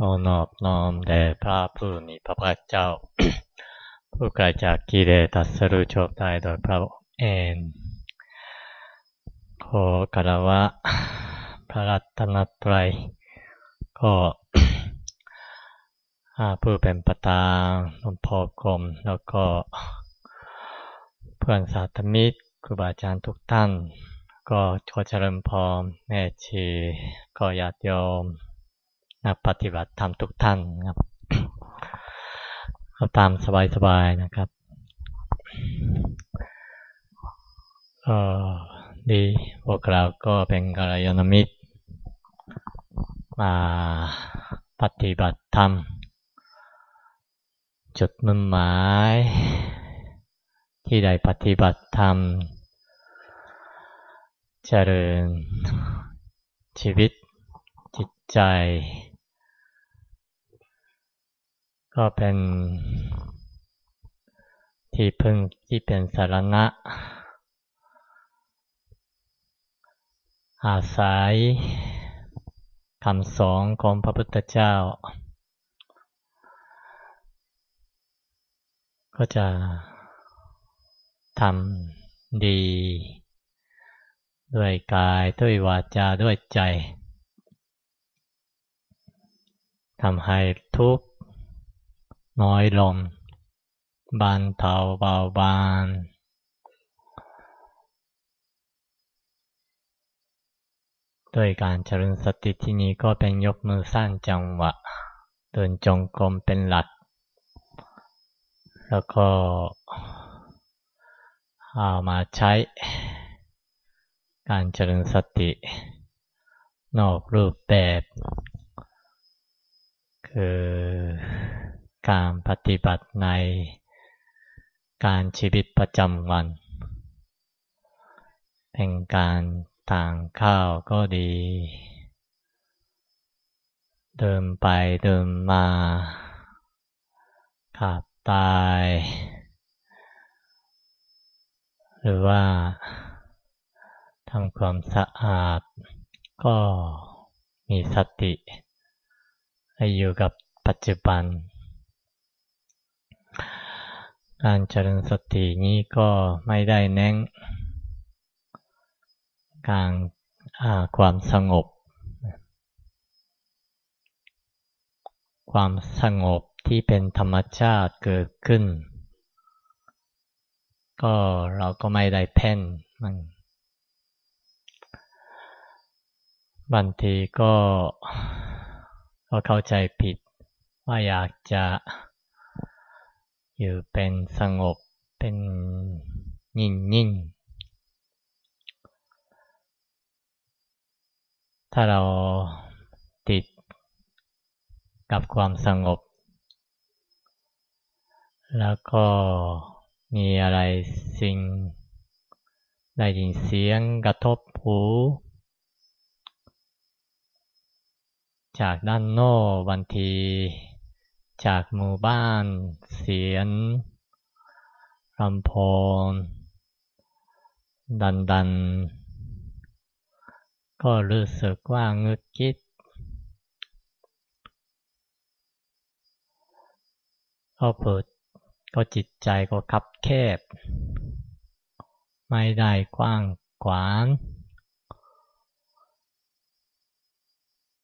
ขอนอบน้อมแด่พระผู้มีพระภาคเจ้า ผู้ไกลจากกิเลสตัสรู้ชอบได้โดยพระเองขอกราบะพระรัตนตรัยก็ผู้เป็นประธาหลวงพ่อกรมแล้วก็ เพื่อนสาธมิตรครูบาอาจารย์ทุกท่าน ก็ขอเจริญพรแม่ชีก็ญาติโยม นักปฏิบัติธรรมทุกท่านครับตามสบายๆนะครับก็ดีพวกเราก็เป็นกัลยาณมิตร มาปฏิบัติธรรม จุดมุ่งหมาย ที่ได้ปฏิบัติธรรม เจริญชีวิตจิตใจ ก็เป็นที่พึ่งที่เป็นสารณะ อาศัยคำสอนของพระพุทธเจ้า ก็จะทำดี ด้วยกายด้วยวาจาด้วยใจทำให้ทุก น้อยลง บานเทาเบาบาง ด้วยการเจริญสติที่นี้ก็เป็นยกมือสร้างจังหวะ เดินจงกรมเป็นหลัก แล้วก็เอามาใช้ การเจริญสติ นอกรูปแบบ คือ การปฏิบัติในการชีวิตประจำวัน เป็นการต่างข้าวก็ดี เดินไปเดินมาขับตาย หรือว่าทำความสะอาด ก็มีสติให้อยู่กับปัจจุบัน การเจริญสตินี้ก็ไม่ได้เน้นการความสงบ ความสงบที่เป็นธรรมชาติเกิดขึ้น ก็เราก็ไม่ได้เพ่นมันบางทีก็ก็เข้าใจผิดว่าอยากจะ อยู่เป็นสงบเป็นนิ่งนิ่งถ้าเราติดกับความสงบ แล้วก็มีอะไรสิ่งได้ยินเสียงกระทบหู จากด้านโน้บางที จากหมู่บ้าน เสียงลำโพงดันดัน ก็รู้สึกว่างึดคิด ก็เปิดก็จิตใจก็คับแคบ ไม่ได้กว้างขวาง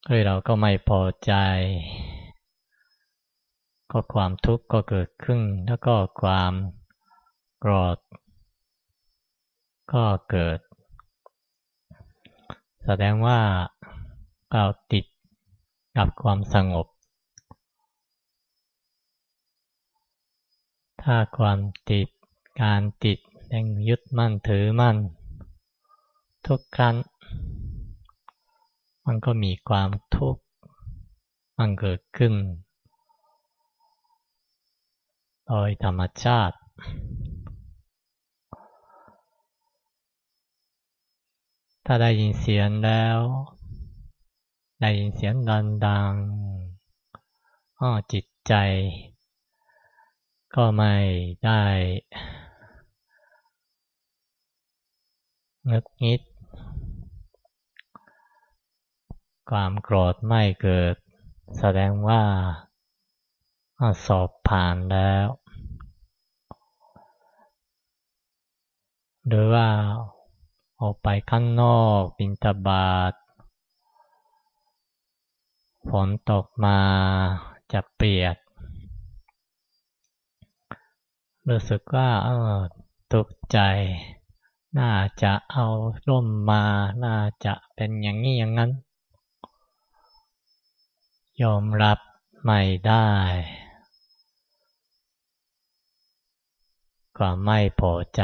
เฮ้ยเราก็ไม่พอใจ ก็ความทุกข์ก็เกิดขึ้น แล้วก็ความโกรธก็เกิด แสดงว่าเราติดกับความสงบ ถ้าความติดการติดยังยึดมั่นถือมั่น ทุกครั้งมันก็มีความทุกข์มันเกิดขึ้น โดยธรรมชาติ ถ้าได้ยินเสียงแล้ว ได้ยินเสียงดังๆอ้อจิตใจ ก็ไม่ได้นึกนิด ความโกรธไม่เกิด แสดงว่า สอบผ่านแล้ว หรือว่าออกไปข้างนอกบินตบาทฝนตกมาจะเปียกรู้สึกว่าเออตกใจ น่าจะเอาร่มมา น่าจะเป็นอย่างนี้อย่างนั้น ยอมรับไม่ได้ ก็ไม่พอใจ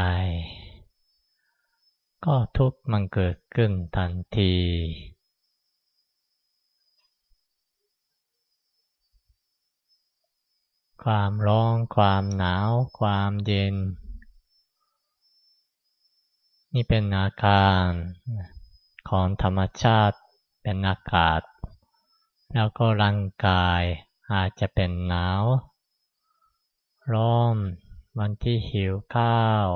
ก็ทุกข์มันเกิดขึ้นทันที ความร้อนความหนาว ความเย็น นี่เป็นอาการของธรรมชาติเป็นอากาศ แล้วก็ร่างกายอาจจะเป็นหนาว ร้อน วันที่หิวข้าว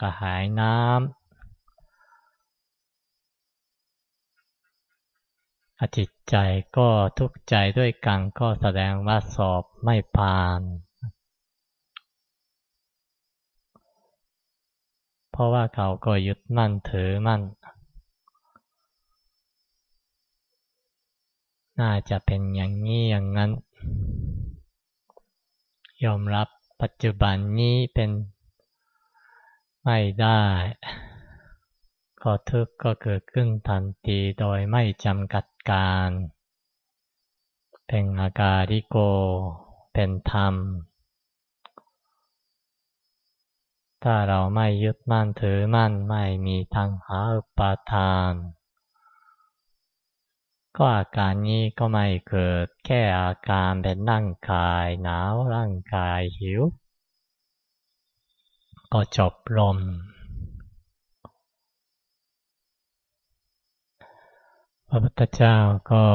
กระหายน้ำอจิตใจก็ทุกข์ใจด้วยกันก็แสดงว่าสอบไม่ผ่าน เพราะว่าเขาก็ยึดมั่นถือมั่น น่าจะเป็นอย่างนี้อย่างนั้น ยอมรับ ปัจจุบันนี้เป็นไม่ได้ก็ทุกข์ก็เกิดขึ้นทันทีโดยไม่จำกัดการ เป็นอาการิโก เป็นธรรม ถ้าเราไม่ยึดมั่นถือมั่นไม่มีทางหาอุปาทาน ก็อาการนี้ก็ไม่เกิดแค่อาการเป็นร่างกายหนาวร่างกายหิว ก็จบลม พระพุทธเจ้าก็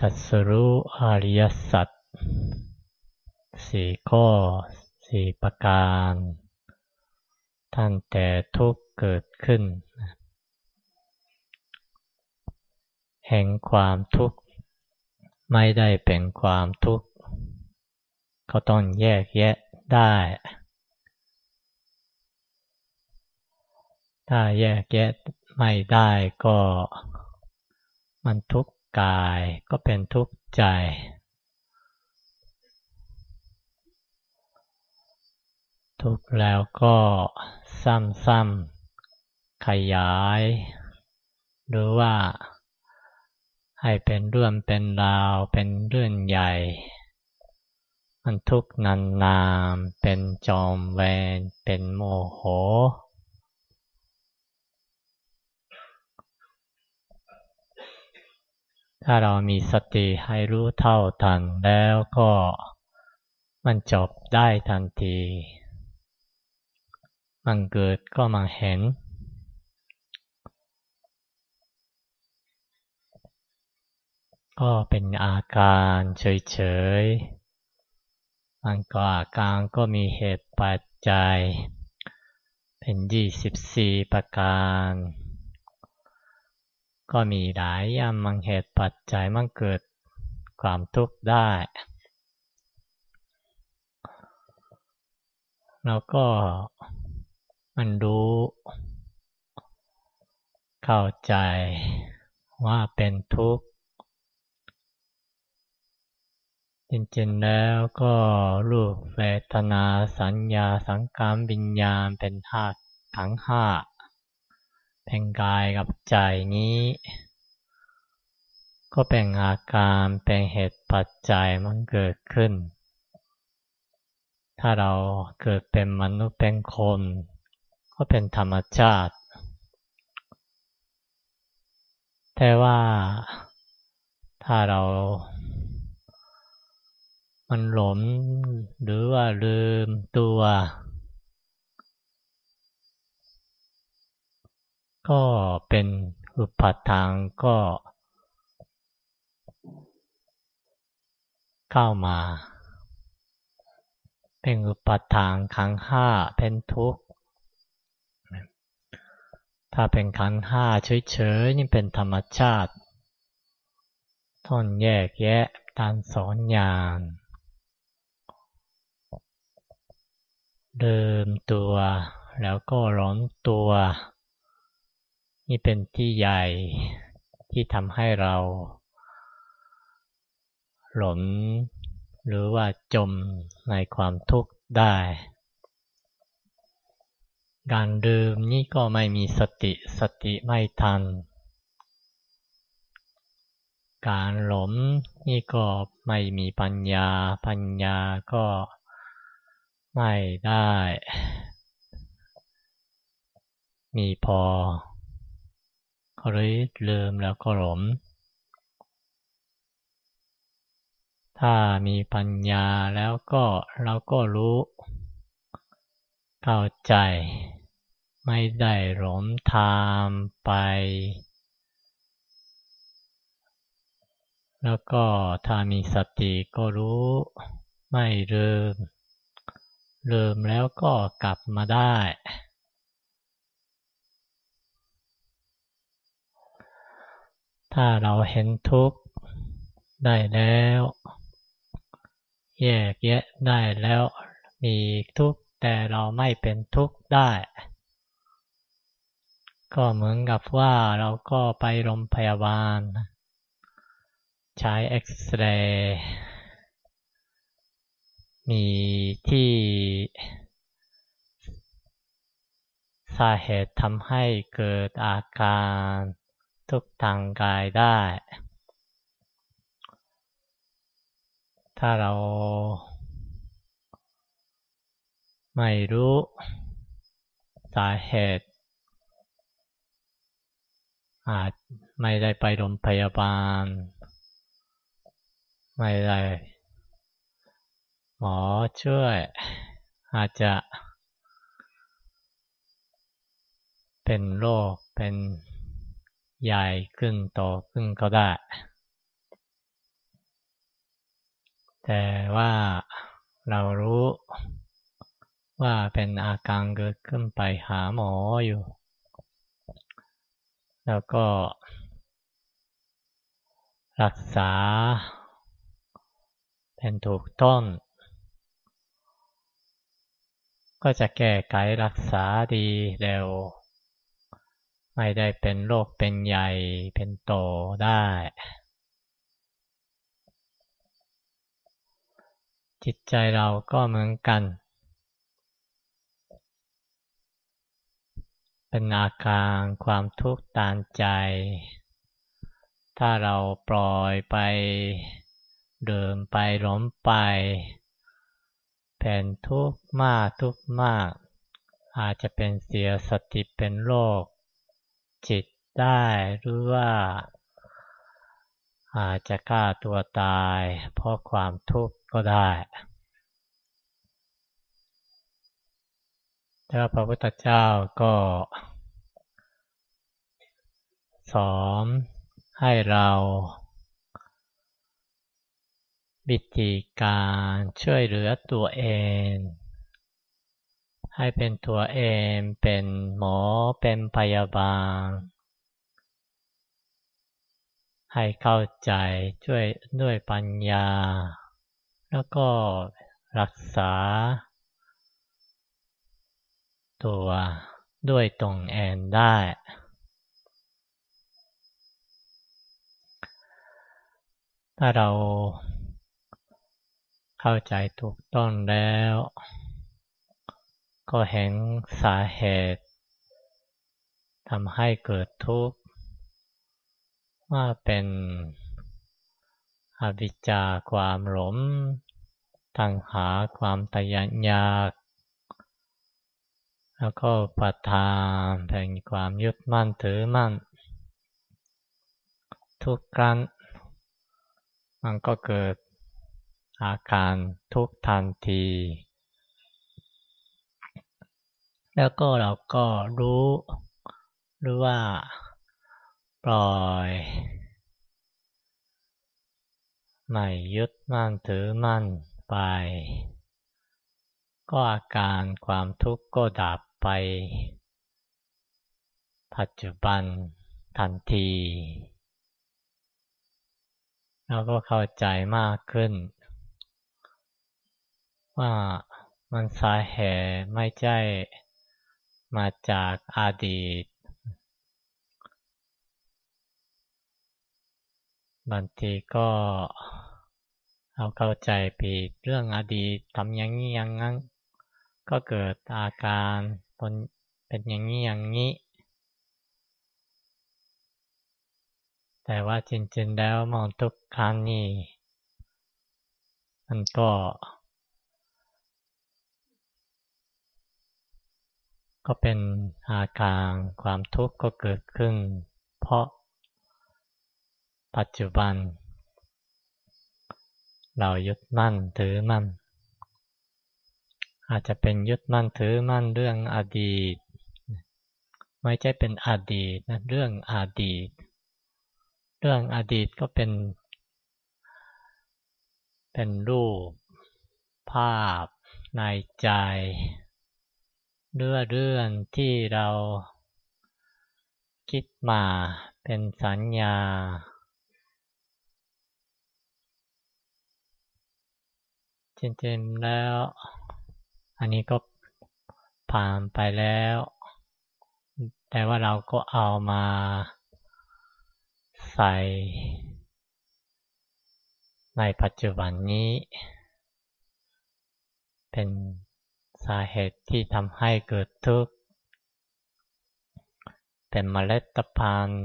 ตัดสรู้อริยสัจสี่ข้อสี่ประการ ท่านแต่ทุกเกิดขึ้น แห่งความทุกข์ ไม่ได้เป็นความทุกข์เขาต้องแยกแยะได้ ถ้าแยกแยะไม่ได้ก็ มันทุกข์กายก็เป็นทุกข์ใจ ทุกข์แล้วก็ซ้ำๆขยาย หรือว่า ให้เป็นเรื่องเป็นราวเป็นเรื่องใหญ่ มันทุกข์นานๆเป็นจอมแวนเป็นโมโห ถ้าเรามีสติให้รู้เท่าทันแล้วก็มันจบได้ทันที มันเกิดก็มาเห็น ก็เป็นอาการเฉยๆมันก็อาการก็มีเหตุปัจจัย เป็น 24 ประการ ก็มีหลายอย่างมังเหตุปัจจัยมันเกิดความทุกข์ได้ แล้วก็มันรู้เข้าใจว่าเป็นทุกข์ จริงๆแล้วก็รูปเวทนาสัญญาสังขารวิญญาณเป็นธาตุทั้งห้าเป็นกายกับใจนี้ ก็เป็นอาการเป็นเหตุปัจจัยมันเกิดขึ้น ถ้าเราเกิดเป็นมนุษย์เป็นคน ก็เป็นธรรมชาติ แต่ว่าถ้าเรา มันหลงหรือว่าลืมตัว ก็เป็นอุปทานก็ เข้ามา เป็นอุปทานขังห้าเป็นทุกข์ ถ้าเป็นขันห้าเฉยๆนี่เป็นธรรมชาติ ท่อนแยกแยะการสอนญาณ เดิมตัว แล้วก็ร้อนตัว นี่เป็นที่ใหญ่ที่ทำให้เรา หลนหรือว่าจมในความทุกข์ได้ การดื่มนี่ก็ไม่มีสติสติไม่ทัน การหลงนี่ก็ไม่มีปัญญาปัญญาก็ ไม่ได้ มีพอก็เลยลืมแล้วก็หลงถ้ามีปัญญาแล้วก็เราก็รู้ เข้าใจ ไม่ได้หลงทามไป แล้วก็ถ้ามีสติก็รู้ ไม่ลืม ลืมแล้วก็กลับมาได้ ถ้าเราเห็นทุกข์ได้แล้ว แยกแยะได้แล้วมีทุกข์แต่เราไม่เป็นทุกข์ได้ ก็เหมือนกับว่าเราก็ไปโรงพยาบาล ใช้เอ็กซเรย์ มีที่สาเหตุทำให้เกิดอาการทุกทางกายได้ ถ้าเราไม่รู้สาเหตุ อาจไม่ได้ไปโรงพยาบาล ไม่ได้ มอช่วย อาจจะ เป็นโรคเป็นใหญ่ขึ้นโตขึ้นก็ได้ แต่ว่าเรารู้ว่าเป็นอาการเกิดขึ้นไปหาหมออยู่ แล้วก็ รักษา เป็นถูกต้อง ก็จะแก้ไขรักษาดีเร็ว ไม่ได้เป็นโรคเป็นใหญ่เป็นโตได้ จิตใจเราก็เหมือนกัน เป็นอาการความทุกข์ตานใจ ถ้าเราปล่อยไปเดินไปล้มไป แผ่นทุกข์มากทุกข์มาก อาจจะเป็นเสียสติเป็นโรคจิตได้หรือว่า อาจจะฆ่าตัวตาย เพราะความทุกข์ก็ได้แต่พระพุทธเจ้าก็สอนให้เรา วิธีการช่วยเหลือตัวเอง ให้เป็นตัวเองเป็นหมอเป็นพยาบาล ให้เข้าใจช่วยด้วยปัญญา แล้วก็รักษา ตัวด้วยตรงแอนได้ถ้าเรา เข้าใจถูกต้องแล้ว ก็เห็นสาเหตุทำให้เกิดทุกข์ว่าเป็นอวิชชาความหลงตังหาความตยันยาก แล้วก็ปัทานแห่งความยึดมั่นถือมั่น ทุกครั้งมันก็เกิด อาการทุกทันที แล้วก็เราก็รู้ หรือว่าปล่อยไม่ยึดมั่นถือมั่นไป ก็อาการความทุกข์ก็ดับไป ปัจจุบันทันที เราก็เข้าใจมากขึ้น ว่ามันสาเหตุไม่ใช่มาจากอดีต บางทีก็เราเข้าใจผิดเรื่องอดีตทำอย่างนี้อย่างนั้น ก็เกิดอาการเป็นอย่างนี้อย่างนี้ แต่ว่าจริงๆแล้วมองทุกครั้งนี่มันก็ ก็เป็นอาการความทุกข์ก็เกิดขึ้น เพราะปัจจุบัน เรายึดมั่นถือมั่น อาจจะเป็นยึดมั่นถือมั่นเรื่องอดีต ไม่ใช่เป็นอดีตนะเรื่องอดีต เรื่องอดีตก็เป็น เป็นรูป ภาพในใจ เรื่องเรื่องที่เราคิดมาเป็นสัญญา จริงๆแล้ว อันนี้ก็ผ่านไปแล้ว แต่ว่าเราก็เอามาใส่ ในปัจจุบันนี้ เป็น สาเหตุที่ทำให้เกิดทุกข์เป็นเมล็ดพันธุ์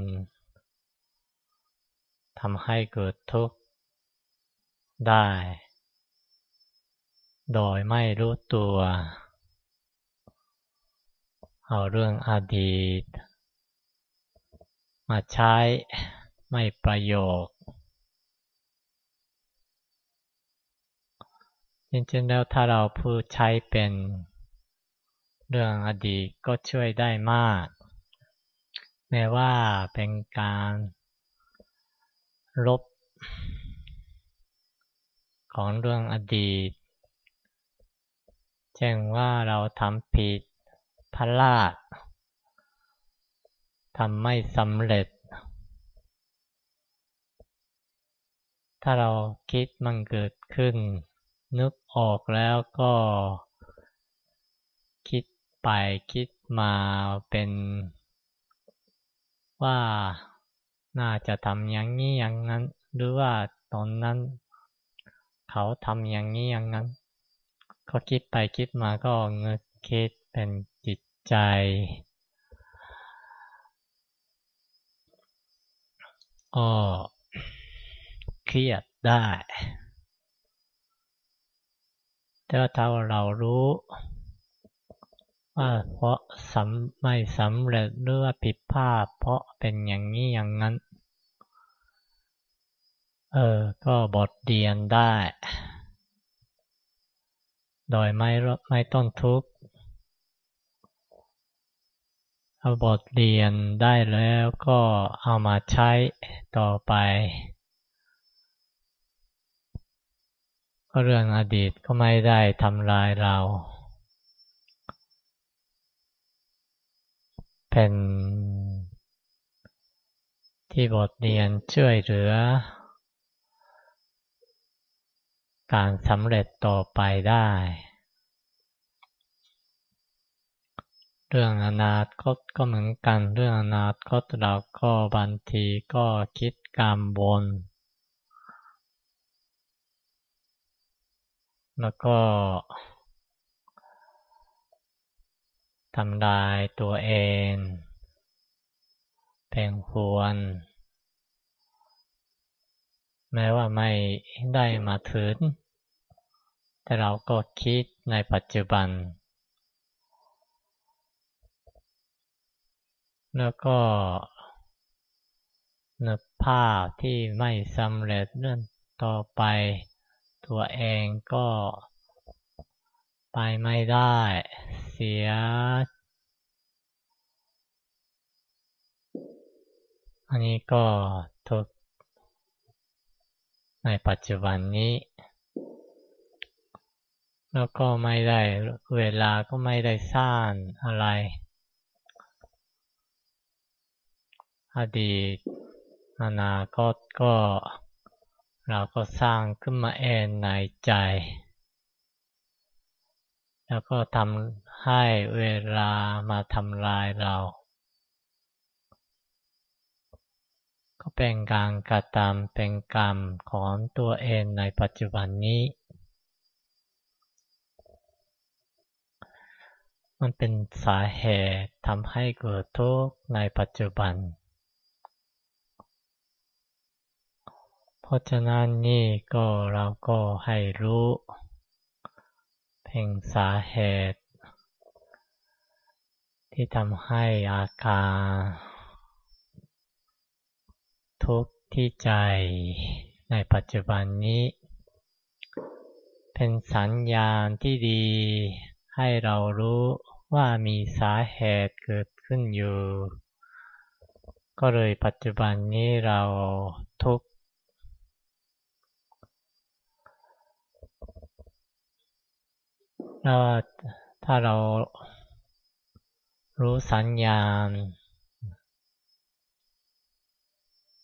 ทำให้เกิดทุกข์ได้ โดยไม่รู้ตัว เอาเรื่องอดีต มาใช้ไม่ประโยค จริงๆแล้วถ้าเราพูดใช้เป็นเรื่องอดีตก็ช่วยได้มาก แม้ว่าเป็นการลบของเรื่องอดีตช่นว่าเราทำผิดพลาดทำไม่สำเร็จ ถ้าเราคิดมันเกิดขึ้น นึกออกแล้วก็คิดไปคิดมาเป็นว่าน่าจะทำอย่างนี้อย่างนั้น หรือว่าตอนนั้น เขาทำอย่างนี้อย่างนั้น ก็คิดไปคิดมาก็เงืคิดเป็นจิตใจ ก็เครียดได้ แต่ว่าถ้าเรารู้ว่าเพราะสำไม่สำเร็จหรือว่าผิดพลาดเพราะเป็นอย่างนี้อย่างนั้น เออ ก็บทเรียนได้ โดยไม่ไม่ต้องทุกข์เอาบทเรียนได้แล้วก็เอามาใช้ต่อไป ก็เรื่องอดีตก็ไม่ได้ทำลายเรา เป็นที่บทเรียนช่วยเหลือ การสำเร็จต่อไปได้ เรื่องอนาคตก็เหมือนกันเรื่องอนาคตเราก็บางทีก็คิดกามบน แล้วก็ทำลายตัวเองเพ่งควร แม้ว่าไม่ได้มาถึง แต่เราก็คิดในปัจจุบัน แล้วก็นึกภาพที่ไม่สำเร็จเรื่องต่อไป ตัวเองก็ไปไม่ได้ เสีย อันนี้ก็ทุกในปัจจุบันนี้ แล้วก็ไม่ได้เวลาก็ไม่ได้สร้างอะไร อดีตอนาคตก็ เราก็สร้างขึ้นมาเองในใจ แล้วก็ทำให้เวลามาทำลายเรา ก็เป็นการกระทำเป็นกรรมของตัวเองในปัจจุบันนี้ มันเป็นสาเหตุทำให้เกิดทุกข์ในปัจจุบัน ราะฉะนั้นนี่ก็เราก็ให้รู้ เพ่งสาเหตุ ที่ทำให้อาการทุกข์ที่ใจในปัจจุบันนี้ เป็นสัญญาณที่ดี ให้เรารู้ว่ามีสาเหตุเกิดขึ้นอยู่ ก็เลยปัจจุบันนี้เราทุก ล้วถ้าเรารู้สัญญาณ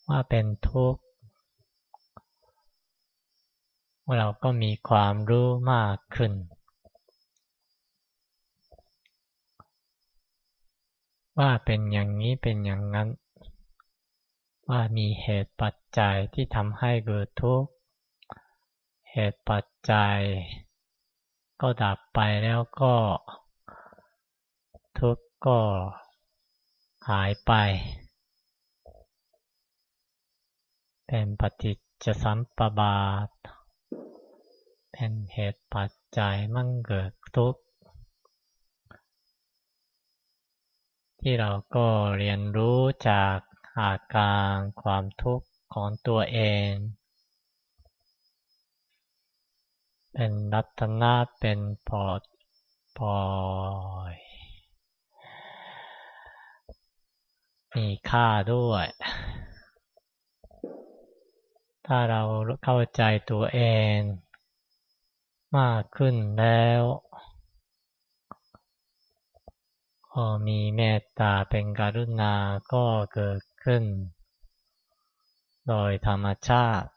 ว่าเป็นทุกข์ เราก็มีความรู้มากขึ้น ว่าเป็นอย่างนี้เป็นอย่างนั้น ว่ามีเหตุปัจจัยที่ทำให้เกิดทุกข์ เหตุปัจจัย ก็ดับไปแล้วก็ ทุกข์ก็หายไป เป็นปฏิจจสัมปบาท เป็นเหตุปัจจัยมั่งเกิดทุกข์ ที่เราก็เรียนรู้จากอาการความทุกข์ของตัวเอง เป็นรัตนะเป็นปอดปอยมีค่าด้วย ถ้าเราเข้าใจตัวเอง มากขึ้นแล้วก็มีเมตตาเป็นกรุณาก็เกิดขึ้น โดยธรรมชาติ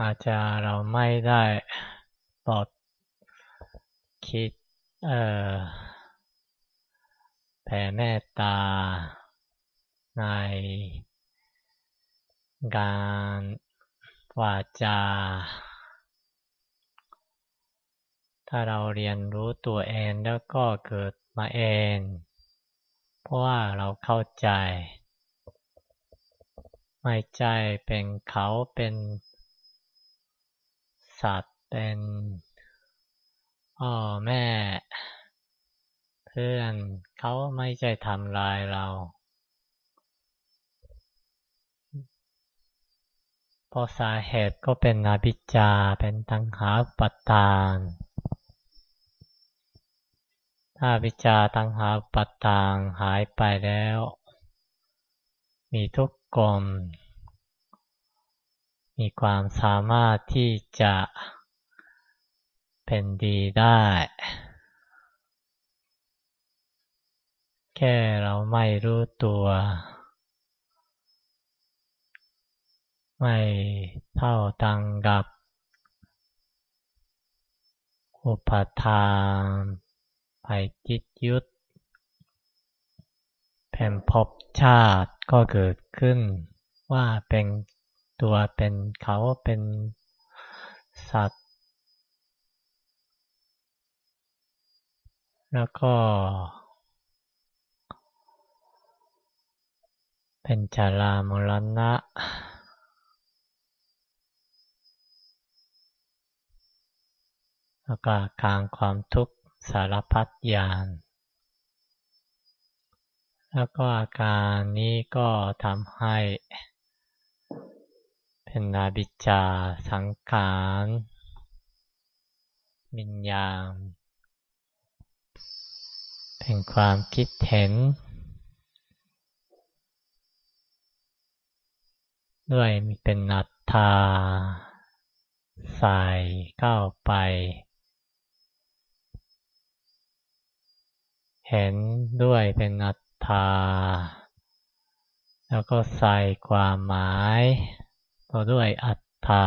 อาจจะเราไม่ได้ปลดคิดเอ่อแผ่เมตตา ในการวาจา ถ้าเราเรียนรู้ตัวเองแล้วก็เกิดมาเอง เพราะว่าเราเข้าใจ ไม่ใจเป็นเขาเป็น สัตว์เป็นพ่อแม่ เพื่อนเขาไม่ใช่ทำลายเราเพราะสาเหตุก็เป็นอภิจาเป็นตังหาปัตตานถ้าวิจาตังหาปัตตางหายไปแล้ว มีทุกกลม มีความสามารถที่จะเป็นดีได้ แค่เราไม่รู้ตัว ไม่เท่าตังกับ อุปทานไปจิตยุทธแผ่นพบชาติก็เกิดขึ้นว่าเป็น ตัวเป็นเขาเป็นสัตว์ แล้วก็ เป็นชารามรณะแล้วก็กลางความทุกข์สารพัดยางแล้วก็อาการนี้ก็ทำให้ เป็นนาบิจา สังขารวิญญาณเป็นความคิดเห็น ด้วยมีเป็นนัตตาใส่เข้าไป เห็นด้วยเป็นนัตตา แล้วก็ใส่ความหมาย ต่อด้วยอัตตา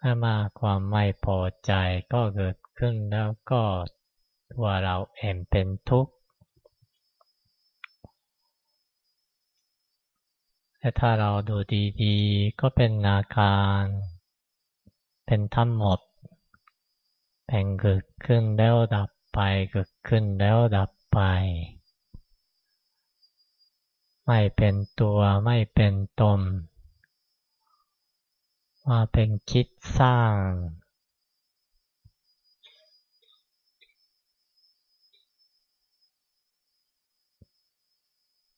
ถ้ามาความไม่พอใจก็เกิดขึ้นแล้วก็ตัวเราเองเป็นทุกข์แต่ถ้าเราดูดีๆ ก็เป็นนาการ เป็นทั้งหมดแบ่งเกิดขึ้นแล้วดับไปเกิดขึ้นแล้วดับไป ไม่เป็นตัวไม่เป็นตนมาเป็นคิดสร้าง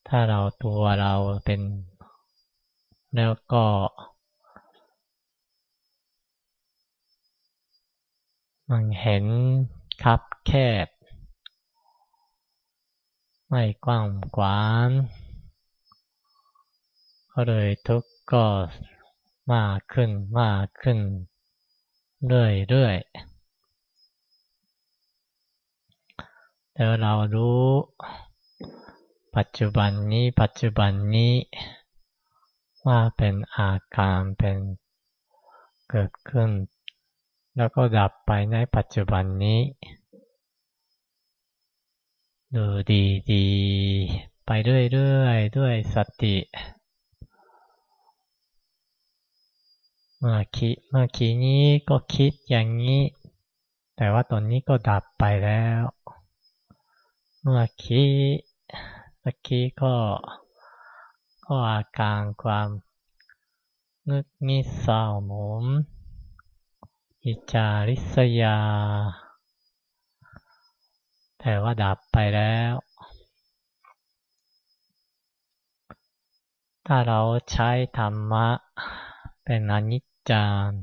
ถ้าเราตัวเราเป็นแล้วก็มันเห็นคับแคบ ไม่กว้างขวาง ก็เลยทุกข์ก็มากขึ้นมากขึ้น เรื่อยๆแต่เรารู้ ปัจจุบันนี้ปัจจุบันนี้ ว่าเป็นอาการเป็นเกิดขึ้น แล้วก็ดับไปในปัจจุบันนี้ ดูดีๆ ไปเรื่อยๆ ด้วยสติเมื่อ คิดเมื่อกี้นี้ก็คิดอย่างนี้ แต่ว่าตอนนี้ก็ดับไปแล้ว เมื่อกี้เมื่อกี้ก็ ก็อาการความนึกนิสเศร้าหมมอิจาริษยา แต่ว่าดับไปแล้ว ถ้าเราใช้ธรรมะ เป็นอนิจ จารย์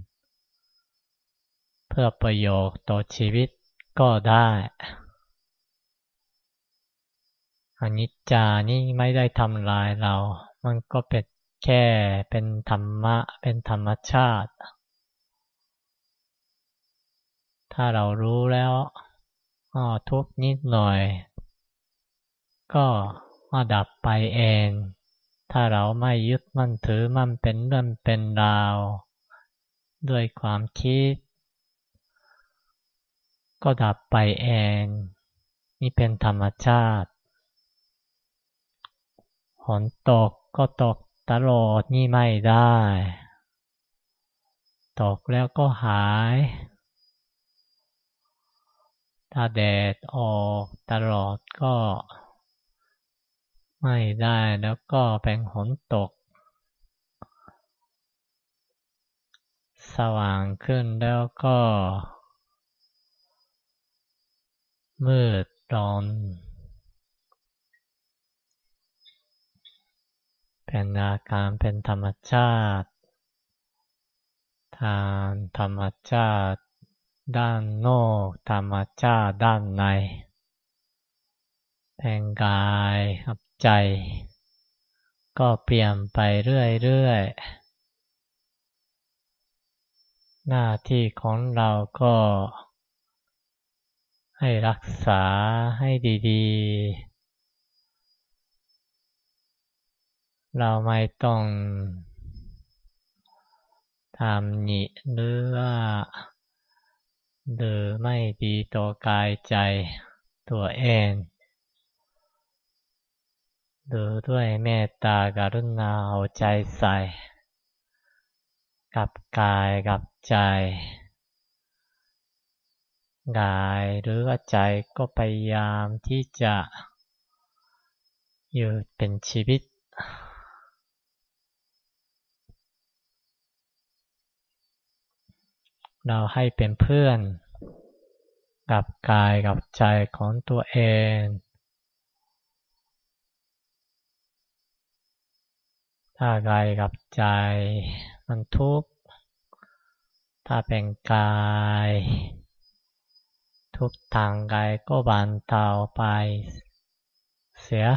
เพื่อประโยชน์ต่อชีวิตก็ได้อนิจจานี่ไม่ได้ทำลายเรา มันก็เป็นแค่เป็นธรรมะ เป็นธรรมชาติ ถ้าเรารู้แล้วทุกนิดหน่อย ก็มาดับไปเอง ถ้าเราไม่ยึดมั่นถือมั่นเป็นเรื่องเป็นราว ด้วยความคิด ก็ดับไปเอง นี่เป็นธรรมชาติฝนตกก็ตกตลอดนี่ไม่ได้ ตกแล้วก็หาย ถ้าแดดออกตลอดก็ ไม่ได้แล้วก็เป็นฝนตก สว่างขึ้นแล้วก็ มืดร้อนเป็นอาการเป็นธรรมชาติ ทางธรรมชาติ ด้านนอกธรรมชาติด้านในแห่งกายครับใจ ก็เปลี่ยนไปเรื่อยๆ หน้าที่ของเราก็ให้รักษาให้ดีๆ เราไม่ต้องทำหนิหรือว่าหรือไม่ดีต่อกายใจตัวเองดูด้วยเมตตากรุณาเอาใจใส่ กับกายกับ ใจกายหรือว่าใจก็พยายามที่จะอยู่เป็นชีวิต เราให้เป็นเพื่อน กับกายกับใจของตัวเอง ถ้ากายกับใจมันทุกข์ ถ้าเป็นกาย ทุกทางกายก็บานเทาไปเสีย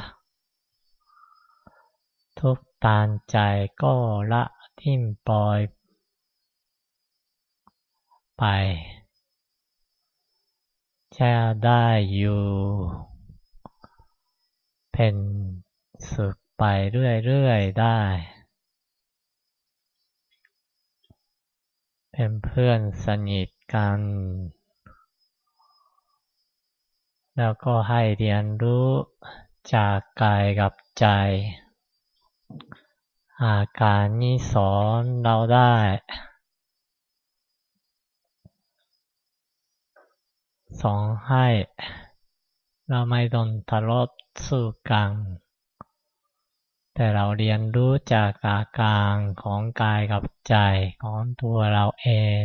ทุกตานใจก็ละทิ่มปล่อยไปจะได้อยู่เเป็นสุขไปเรื่อยๆได้ เป็นเพื่อนสนิทกัน แล้วก็ให้เรียนรู้จากกายกับใจ อาการนี้สอนเราได้ สองให้ เราไม่โดนทะเลาะสู้กัน แต่เราเรียนรู้จากอาการของกายกับใจของตัวเราเอง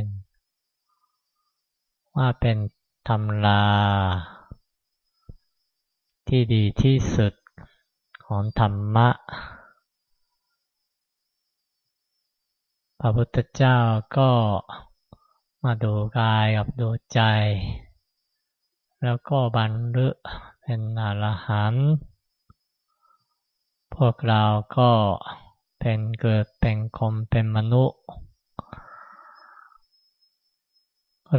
ว่าเป็นธรรมลาที่ดีที่สุดของธรรมะ พระพุทธเจ้าก็มาดูกายกับดูใจ แล้วก็บรรลุเป็นอรหันต์ พวกเราก็เป็นเกิดเป็นคมเป็นมนุษย์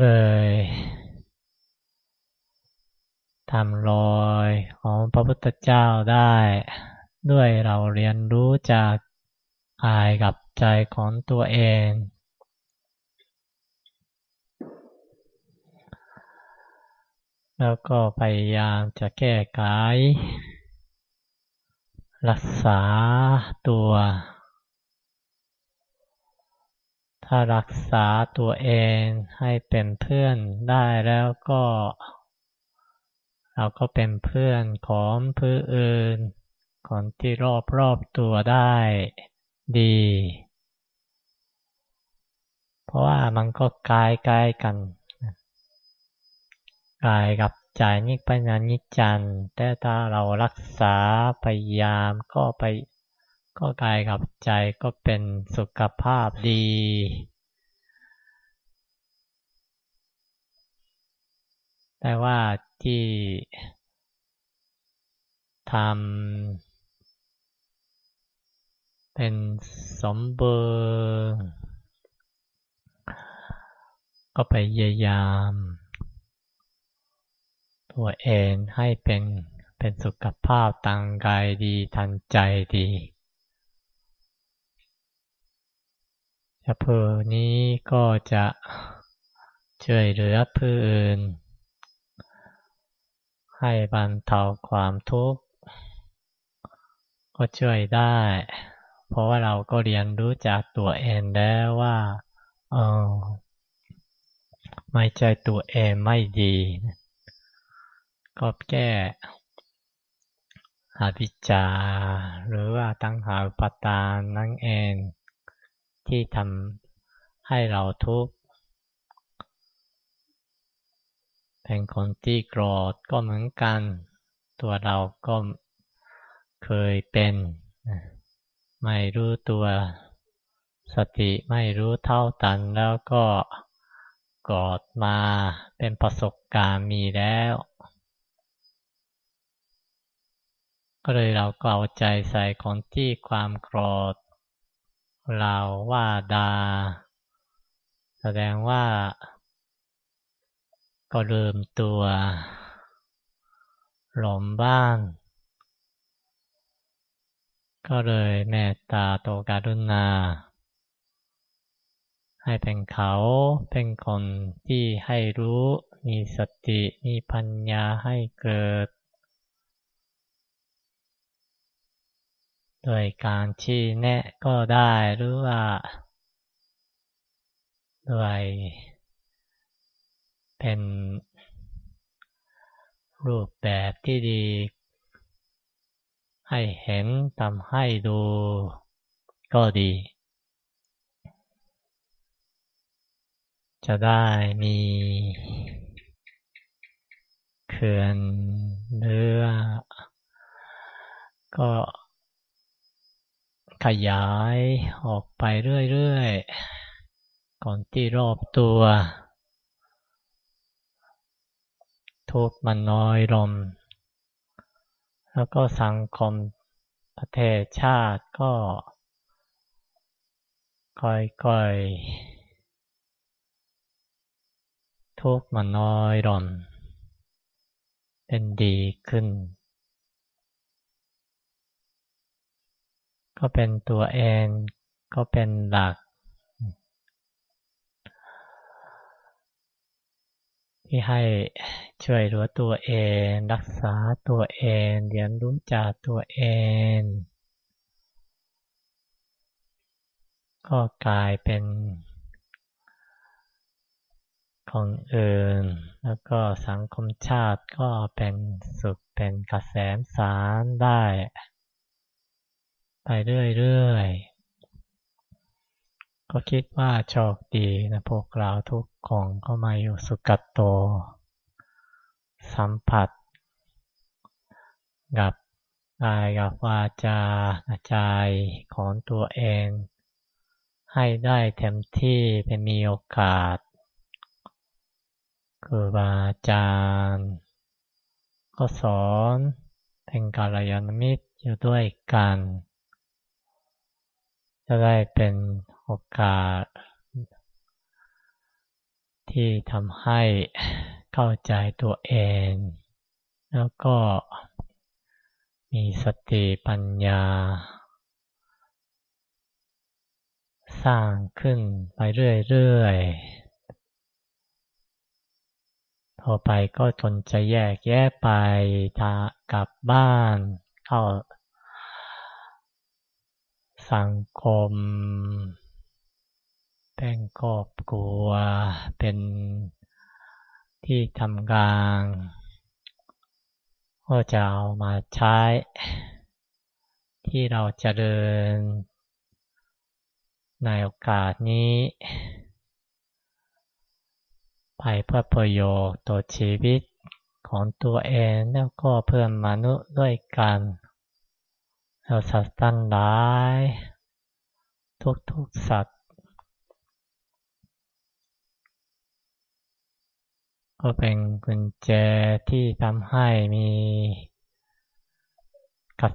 เลยทำรอยของพระพุทธเจ้าได้ ด้วยเราเรียนรู้จากกายกับใจของตัวเอง แล้วก็พยายามจะแก้ไข รักษาตัว ถ้ารักษาตัวเองให้เป็นเพื่อนได้แล้วก็ เราก็เป็นเพื่อนของผู้อื่นคนที่รอบรอบตัวได้ดี เพราะว่ามันก็ใกล้ๆกันกายกับ ใจนี่เป็นอนิจจันแต่ถ้าเรารักษาพยายามก็ไปก็กายกับใจก็เป็นสุขภาพดี แต่ว่าที่ทำเป็นสมบูรณ์ก็ไปพยายาม ตัวเองให้เป็นเป็นสุขภาพทางกายดีทันใจดีชะเพอนี้ก็จะช่วยเหลือผู้อื่น ให้บรรเทาความทุกข์ ก็ช่วยได้ เพราะว่าเราก็เรียนรู้จากตัวเองแล้วว่าเออไม่ใจตัวเองไม่ดี ก็แก้อภิจา หรือว่าตั้งหาปตานนั่งเองที่ทำให้เราทุกข์เป็นคนที่โกรธก็เหมือนกัน ตัวเราก็เคยเป็น ไม่รู้ตัวสติไม่รู้เท่าตันแล้วก็กอดมาเป็นประสบการณ์มีแล้ว ก็เลยเราก็เอาใจใส่คนที่ความโกรธ เราว่าดา แสดงว่า ก็ลืมตัว หลมบ้าง ก็เลยแม่ตาโตการุณา ให้เป็นเขาเป็นคนที่ให้รู้ มีสติ มีปัญญาให้เกิด โดยการชี้แนะก็ได้หรือว่าด้วยเป็นรูปแบบที่ดี ให้เห็นทำให้ดูก็ดี จะได้มีเขื่อนเนื้อก็ ขยายออกไปเรื่อยๆ ก่อนที่รอบตัว ทุกมันน้อยลงแล้วก็สังคมประเทศชาติก็ ค่อยๆ ทุกมันน้อยลงเป็นดีขึ้น ก็เป็นตัวเองก็เป็นหลัก ที่ให้ช่วยเหลือตัวเอง รักษาตัวเองเรียนรู้จากตัวเองก็กลายเป็นของอื่น แล้วก็สังคมชาติก็เป็นสุขเป็นกระแสสารได้ ไปเรื่อยๆ ก็คิดว่าโชคดีนะพวกเราทุกคนก็มาอยู่สุกัตโต สัมผัส กับกายกับวาจาใจของตัวเอง ให้ได้เต็มที่เป็นมีโอกาสครูบาอาจารย์ก็สอนเป็นกาลยานมิตรอยู่ด้วยกัน จะได้เป็นโอกาส ที่ทำให้เข้าใจตัวเอง แล้วก็มีสติปัญญา สร้างขึ้นไปเรื่อยๆต่อไปก็จนจะแยกแยะไปทากลับบ้าน เข้า สังคม เป็นครอบครัว เป็นที่ทำงานก็จะเอามาใช้ ที่เราจะเดิน ในโอกาสนี้ ไปเพื่อประโยชน์ต่อชีวิตของตัวเองแล้วก็เพื่อนมนุษย์ด้วยกัน เราสัตว์ตั้งหลาย ทุกๆสัตว์ก็เป็นกุญแจที่ทำให้มีกัด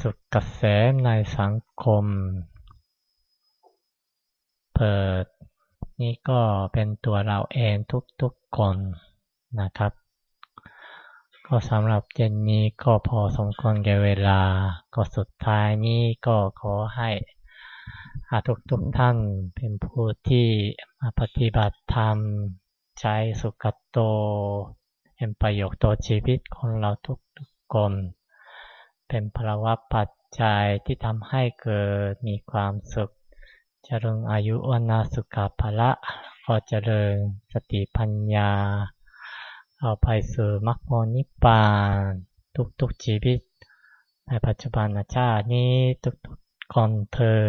สุดกระแสในสังคม เปิดนี่ก็เป็นตัวเราเองทุกๆคนนะครับ ก็สำหรับเจนนี้ก็พอสมควรแก่เวลา ก็สุดท้ายนี้ก็ขอให้อาทุกทุกท่านเป็นผู้ที่มาปฏิบัติธรรมใช้สุขโตเป็นประโยชน์ต่อชีวิตของเราทุกๆคนเป็นพลวัตปัจจัยที่ทำให้เกิดมีความสุขจริญอายุวนาสุขภาละพอเจริญสติปัญญา เอาไปสู่มรรคผลนิพพาน ทุกๆชีวิต ในปัจจุบันชาตินี้ทุกๆคนเธอ